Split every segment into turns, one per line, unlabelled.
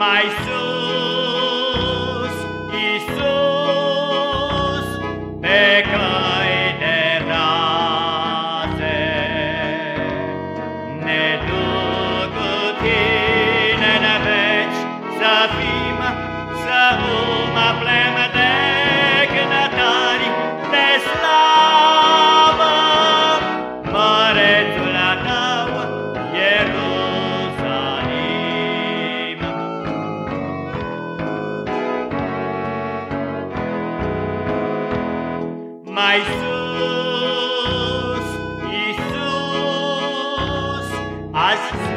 Mai sus, Iisus, pe căi de raze, ne duc cu tine în veci să fim, Mai sus, Iisus, azi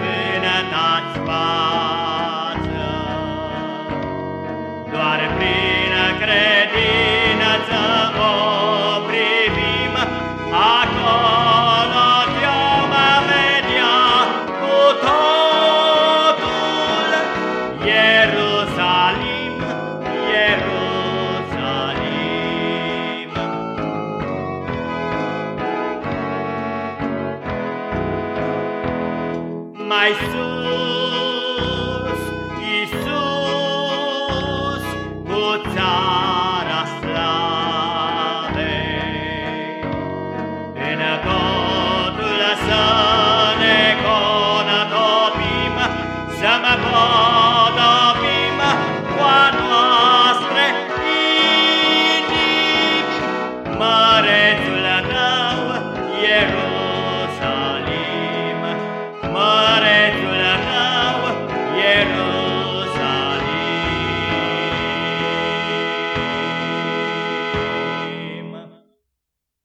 mai sus, Iisus, cu țara slavei. În totul să ne conătopim, să mă pot